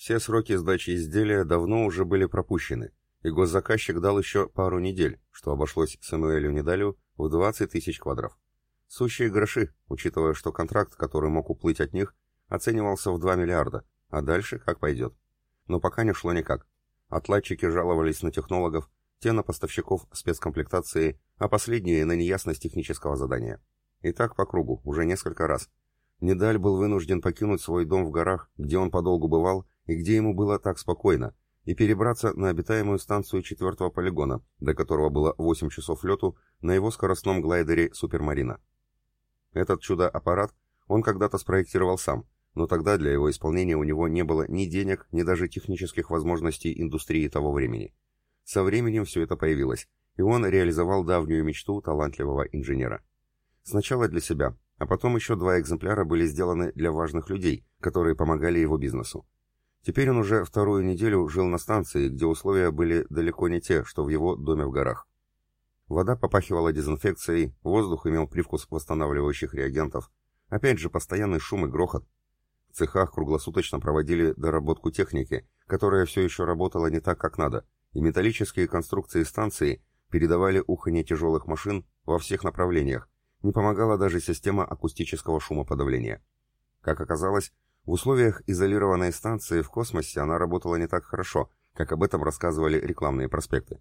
Все сроки сдачи изделия давно уже были пропущены, и госзаказчик дал еще пару недель, что обошлось Самуэлю Недалю в 20 тысяч квадров. Сущие гроши, учитывая, что контракт, который мог уплыть от них, оценивался в 2 миллиарда, а дальше как пойдет. Но пока не шло никак. Отладчики жаловались на технологов, те на поставщиков спецкомплектации, а последние на неясность технического задания. И так по кругу, уже несколько раз. Недаль был вынужден покинуть свой дом в горах, где он подолгу бывал, и где ему было так спокойно, и перебраться на обитаемую станцию четвертого полигона, до которого было 8 часов лету на его скоростном глайдере «Супермарина». Этот чудо-аппарат он когда-то спроектировал сам, но тогда для его исполнения у него не было ни денег, ни даже технических возможностей индустрии того времени. Со временем все это появилось, и он реализовал давнюю мечту талантливого инженера. Сначала для себя, а потом еще два экземпляра были сделаны для важных людей, которые помогали его бизнесу. Теперь он уже вторую неделю жил на станции, где условия были далеко не те, что в его доме в горах. Вода попахивала дезинфекцией, воздух имел привкус восстанавливающих реагентов. Опять же, постоянный шум и грохот. В цехах круглосуточно проводили доработку техники, которая все еще работала не так, как надо, и металлические конструкции станции передавали уханье тяжелых машин во всех направлениях, не помогала даже система акустического шумоподавления. Как оказалось, в условиях изолированной станции в космосе она работала не так хорошо, как об этом рассказывали рекламные проспекты.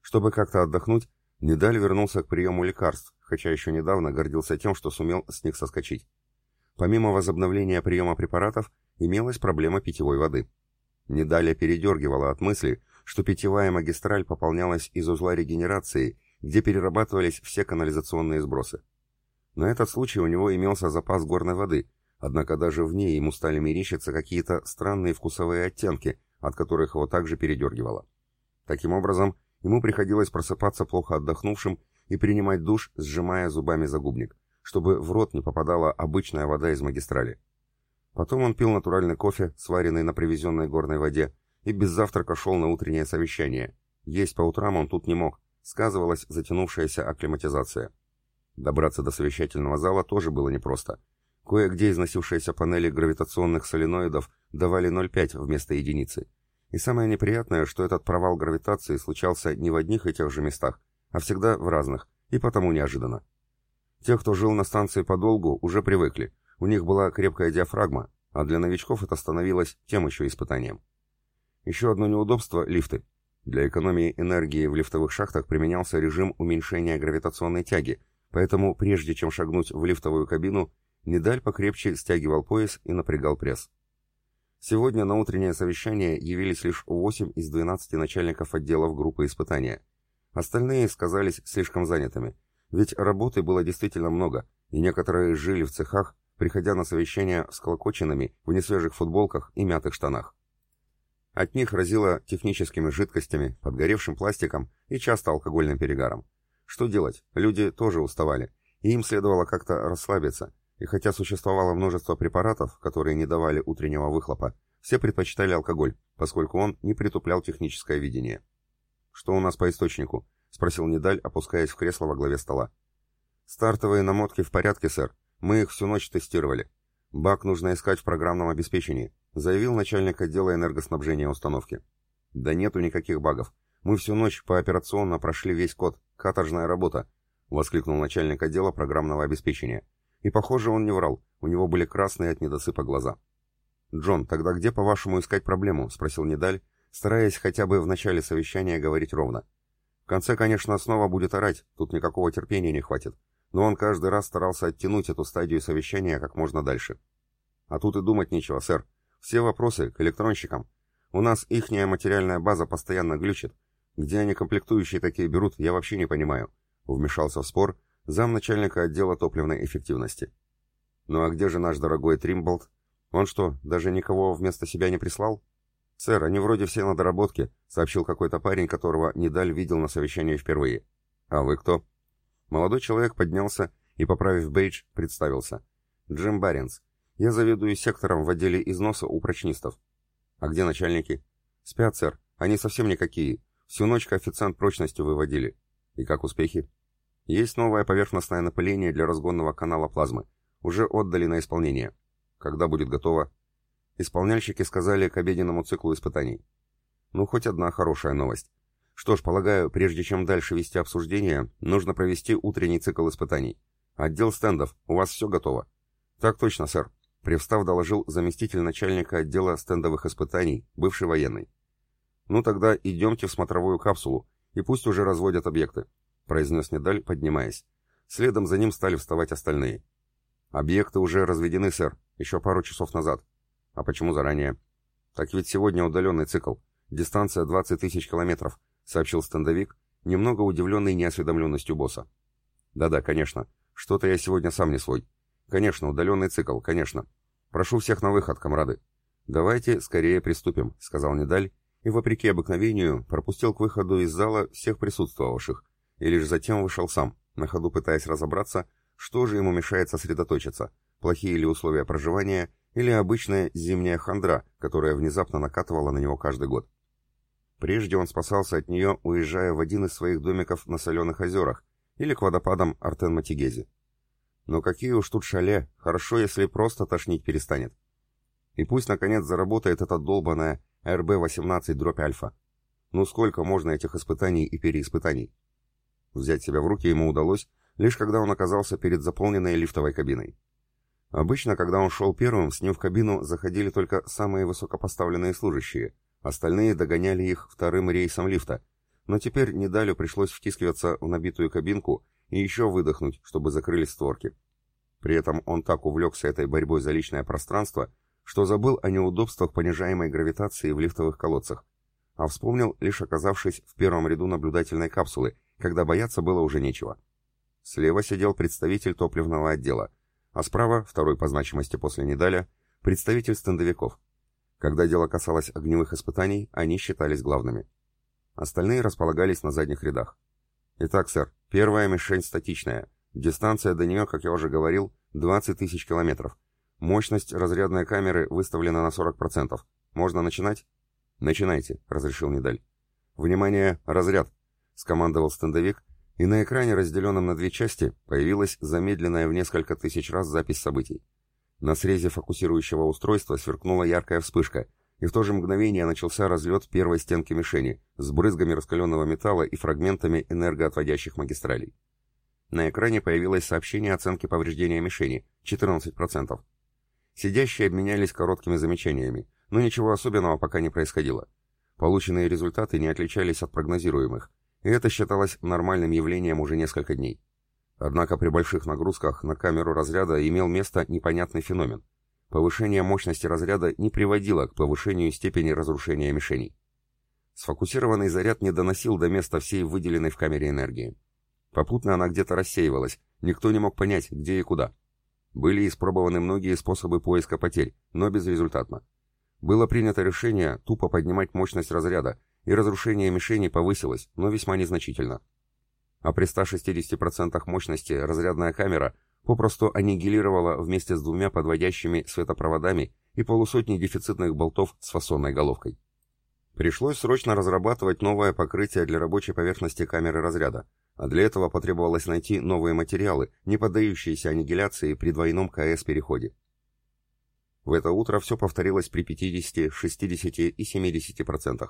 Чтобы как-то отдохнуть, Недаль вернулся к приему лекарств, хотя еще недавно гордился тем, что сумел с них соскочить. Помимо возобновления приема препаратов, имелась проблема питьевой воды. Недаля передергивала от мысли, что питьевая магистраль пополнялась из узла регенерации, где перерабатывались все канализационные сбросы. На этот случай у него имелся запас горной воды, однако даже в ней ему стали мерещиться какие-то странные вкусовые оттенки, от которых его также передергивало. Таким образом, ему приходилось просыпаться плохо отдохнувшим и принимать душ, сжимая зубами загубник чтобы в рот не попадала обычная вода из магистрали. Потом он пил натуральный кофе, сваренный на привезенной горной воде, и без завтрака шел на утреннее совещание. Есть по утрам он тут не мог, сказывалась затянувшаяся акклиматизация. Добраться до совещательного зала тоже было непросто. Кое-где износившиеся панели гравитационных соленоидов давали 0,5 вместо единицы. И самое неприятное, что этот провал гравитации случался не в одних и тех же местах, а всегда в разных, и потому неожиданно. Те, кто жил на станции подолгу, уже привыкли. У них была крепкая диафрагма, а для новичков это становилось тем еще испытанием. Еще одно неудобство – лифты. Для экономии энергии в лифтовых шахтах применялся режим уменьшения гравитационной тяги, поэтому прежде чем шагнуть в лифтовую кабину, Недаль покрепче стягивал пояс и напрягал пресс. Сегодня на утреннее совещание явились лишь 8 из 12 начальников отделов группы испытания. Остальные сказались слишком занятыми – ведь работы было действительно много, и некоторые жили в цехах, приходя на совещания с колокоченными в несвежих футболках и мятых штанах. От них разило техническими жидкостями, подгоревшим пластиком и часто алкогольным перегаром. Что делать? Люди тоже уставали, и им следовало как-то расслабиться, и хотя существовало множество препаратов, которые не давали утреннего выхлопа, все предпочитали алкоголь, поскольку он не притуплял техническое видение. Что у нас по источнику? — спросил Недаль, опускаясь в кресло во главе стола. «Стартовые намотки в порядке, сэр. Мы их всю ночь тестировали. Бак нужно искать в программном обеспечении», — заявил начальник отдела энергоснабжения установки. «Да нету никаких багов. Мы всю ночь пооперационно прошли весь код. Каторжная работа», — воскликнул начальник отдела программного обеспечения. И, похоже, он не врал. У него были красные от недосыпа глаза. «Джон, тогда где, по-вашему, искать проблему?» — спросил Недаль, стараясь хотя бы в начале совещания говорить ровно. В конце, конечно, снова будет орать, тут никакого терпения не хватит. Но он каждый раз старался оттянуть эту стадию совещания как можно дальше. А тут и думать нечего, сэр. Все вопросы к электронщикам. У нас ихняя материальная база постоянно глючит. Где они комплектующие такие берут, я вообще не понимаю. Вмешался в спор замначальника отдела топливной эффективности. Ну а где же наш дорогой Тримболт? Он что, даже никого вместо себя не прислал? «Сэр, они вроде все на доработке», — сообщил какой-то парень, которого Недаль видел на совещании впервые. «А вы кто?» Молодой человек поднялся и, поправив бейдж, представился. «Джим Баренс. Я заведую сектором в отделе износа у прочнистов». «А где начальники?» «Спят, сэр. Они совсем никакие. Всю ночь коэффициент прочности выводили». «И как успехи?» «Есть новое поверхностное напыление для разгонного канала плазмы. Уже отдали на исполнение». «Когда будет готово?» Исполняльщики сказали к обеденному циклу испытаний. Ну, хоть одна хорошая новость. Что ж, полагаю, прежде чем дальше вести обсуждение, нужно провести утренний цикл испытаний. Отдел стендов, у вас все готово? Так точно, сэр. Привстав доложил заместитель начальника отдела стендовых испытаний, бывший военный. Ну тогда идемте в смотровую капсулу, и пусть уже разводят объекты, произнес Недаль, поднимаясь. Следом за ним стали вставать остальные. Объекты уже разведены, сэр, еще пару часов назад. А почему заранее? Так ведь сегодня удаленный цикл. Дистанция 20 тысяч километров сообщил стендовик, немного удивленный неосведомленностью босса. «Да-да, конечно. Что-то я сегодня сам не свой. Конечно, удаленный цикл, конечно. Прошу всех на выход, комрады». «Давайте скорее приступим», — сказал Недаль, и, вопреки обыкновению, пропустил к выходу из зала всех присутствовавших, и лишь затем вышел сам, на ходу пытаясь разобраться, что же ему мешает сосредоточиться, плохие ли условия проживания или обычная зимняя хандра, которая внезапно накатывала на него каждый год. Прежде он спасался от нее, уезжая в один из своих домиков на соленых озерах или к водопадам Артен-Матигези. Но какие уж тут шале, хорошо, если просто тошнить перестанет. И пусть, наконец, заработает эта долбаная РБ-18 дробь альфа. Ну сколько можно этих испытаний и переиспытаний? Взять себя в руки ему удалось, лишь когда он оказался перед заполненной лифтовой кабиной. Обычно, когда он шел первым, с ним в кабину заходили только самые высокопоставленные служащие – Остальные догоняли их вторым рейсом лифта, но теперь Недалю пришлось втискиваться в набитую кабинку и еще выдохнуть, чтобы закрылись створки. При этом он так увлекся этой борьбой за личное пространство, что забыл о неудобствах понижаемой гравитации в лифтовых колодцах, а вспомнил, лишь оказавшись в первом ряду наблюдательной капсулы, когда бояться было уже нечего. Слева сидел представитель топливного отдела, а справа, второй по значимости после Недаля, представитель стендовиков. Когда дело касалось огневых испытаний, они считались главными. Остальные располагались на задних рядах. Итак, сэр, первая мишень статичная. Дистанция до нее, как я уже говорил, 20 тысяч километров. Мощность разрядной камеры выставлена на 40%. Можно начинать? Начинайте, разрешил Недаль. Внимание, разряд, скомандовал стендовик, и на экране, разделенном на две части, появилась замедленная в несколько тысяч раз запись событий. На срезе фокусирующего устройства сверкнула яркая вспышка, и в то же мгновение начался разлет первой стенки мишени с брызгами раскаленного металла и фрагментами энергоотводящих магистралей. На экране появилось сообщение оценки повреждения мишени – 14%. Сидящие обменялись короткими замечаниями, но ничего особенного пока не происходило. Полученные результаты не отличались от прогнозируемых, и это считалось нормальным явлением уже несколько дней. Однако при больших нагрузках на камеру разряда имел место непонятный феномен. Повышение мощности разряда не приводило к повышению степени разрушения мишеней. Сфокусированный заряд не доносил до места всей выделенной в камере энергии. Попутно она где-то рассеивалась, никто не мог понять, где и куда. Были испробованы многие способы поиска потерь, но безрезультатно. Было принято решение тупо поднимать мощность разряда, и разрушение мишени повысилось, но весьма незначительно а при 160% мощности разрядная камера попросту аннигилировала вместе с двумя подводящими светопроводами и полусотней дефицитных болтов с фасонной головкой. Пришлось срочно разрабатывать новое покрытие для рабочей поверхности камеры разряда, а для этого потребовалось найти новые материалы, не поддающиеся аннигиляции при двойном КС-переходе. В это утро все повторилось при 50, 60 и 70%.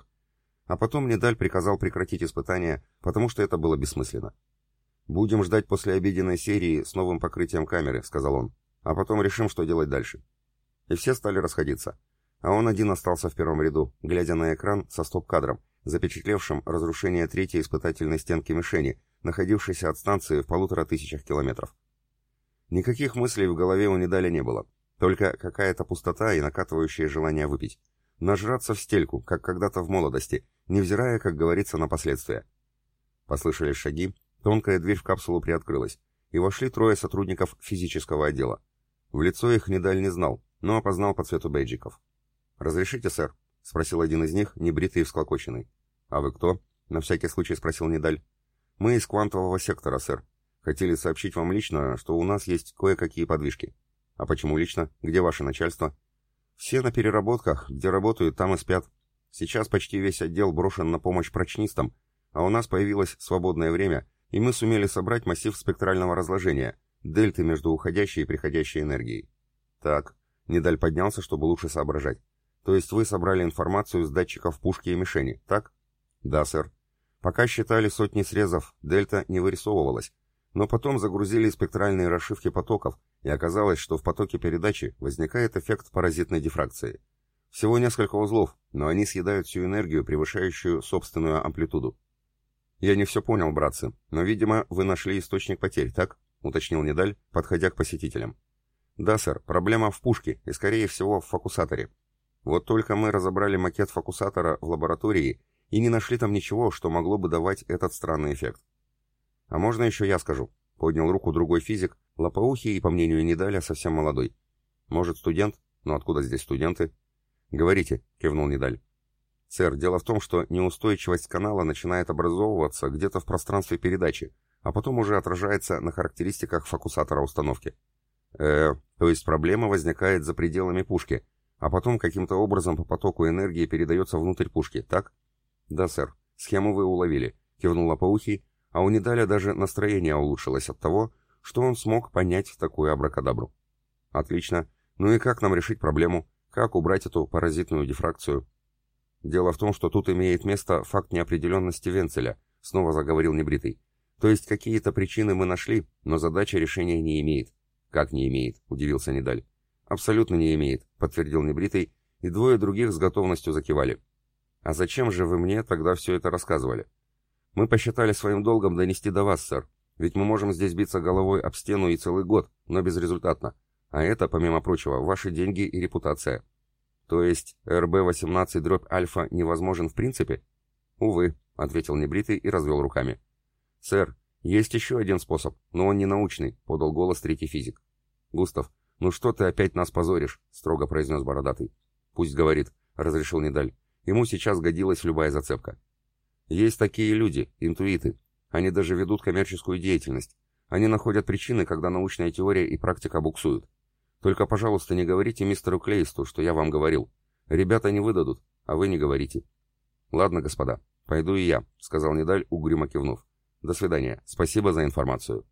А потом Недаль приказал прекратить испытания, потому что это было бессмысленно. «Будем ждать после обеденной серии с новым покрытием камеры», — сказал он, «а потом решим, что делать дальше». И все стали расходиться. А он один остался в первом ряду, глядя на экран со стоп-кадром, запечатлевшим разрушение третьей испытательной стенки мишени, находившейся от станции в полутора тысячах километров. Никаких мыслей в голове у Недаля не было, только какая-то пустота и накатывающее желание выпить. Нажраться в стельку, как когда-то в молодости, невзирая, как говорится, на последствия. Послышались шаги, тонкая дверь в капсулу приоткрылась, и вошли трое сотрудников физического отдела. В лицо их Недаль не знал, но опознал по цвету бейджиков. «Разрешите, сэр?» — спросил один из них, небритый и всклокоченный. «А вы кто?» — на всякий случай спросил Недаль. «Мы из квантового сектора, сэр. Хотели сообщить вам лично, что у нас есть кое-какие подвижки». «А почему лично? Где ваше начальство?» «Все на переработках, где работают, там и спят. Сейчас почти весь отдел брошен на помощь прочнистам, а у нас появилось свободное время, и мы сумели собрать массив спектрального разложения, дельты между уходящей и приходящей энергией. Так, Недаль поднялся, чтобы лучше соображать. То есть вы собрали информацию с датчиков пушки и мишени, так? Да, сэр. Пока считали сотни срезов, дельта не вырисовывалась. Но потом загрузили спектральные расшивки потоков, и оказалось, что в потоке передачи возникает эффект паразитной дифракции. Всего несколько узлов, но они съедают всю энергию, превышающую собственную амплитуду. «Я не все понял, братцы, но, видимо, вы нашли источник потерь, так?» — уточнил Недаль, подходя к посетителям. «Да, сэр, проблема в пушке и, скорее всего, в фокусаторе. Вот только мы разобрали макет фокусатора в лаборатории и не нашли там ничего, что могло бы давать этот странный эффект. А можно еще я скажу?» — поднял руку другой физик, лопоухий и, по мнению Недаля, совсем молодой. «Может, студент? Но откуда здесь студенты?» «Говорите», — кивнул Недаль. «Сэр, дело в том, что неустойчивость канала начинает образовываться где-то в пространстве передачи, а потом уже отражается на характеристиках фокусатора установки. Э, то есть проблема возникает за пределами пушки, а потом каким-то образом по потоку энергии передается внутрь пушки, так? Да, сэр. Схему вы уловили, кивнул Лопоухий, а у Недаля даже настроение улучшилось от того, что он смог понять такую абракадабру. Отлично. Ну и как нам решить проблему? Как убрать эту паразитную дифракцию? Дело в том, что тут имеет место факт неопределенности Венцеля, снова заговорил Небритый. То есть какие-то причины мы нашли, но задача решения не имеет. Как не имеет? Удивился Недаль. Абсолютно не имеет, подтвердил Небритый, и двое других с готовностью закивали. А зачем же вы мне тогда все это рассказывали? Мы посчитали своим долгом донести до вас, сэр. Ведь мы можем здесь биться головой об стену и целый год, но безрезультатно. А это, помимо прочего, ваши деньги и репутация. То есть РБ-18 дробь альфа невозможен в принципе? Увы, ответил Небритый и развел руками. «Сэр, есть еще один способ, но он не научный», — подал голос третий физик. «Густав, ну что ты опять нас позоришь?» — строго произнес Бородатый. «Пусть говорит», — разрешил Недаль. Ему сейчас годилась любая зацепка. «Есть такие люди, интуиты. Они даже ведут коммерческую деятельность. Они находят причины, когда научная теория и практика буксуют. Только, пожалуйста, не говорите мистеру Клейсту, что я вам говорил. Ребята не выдадут, а вы не говорите». «Ладно, господа, пойду и я», — сказал Недаль, угрюмо кивнув. До свидания. Спасибо за информацию.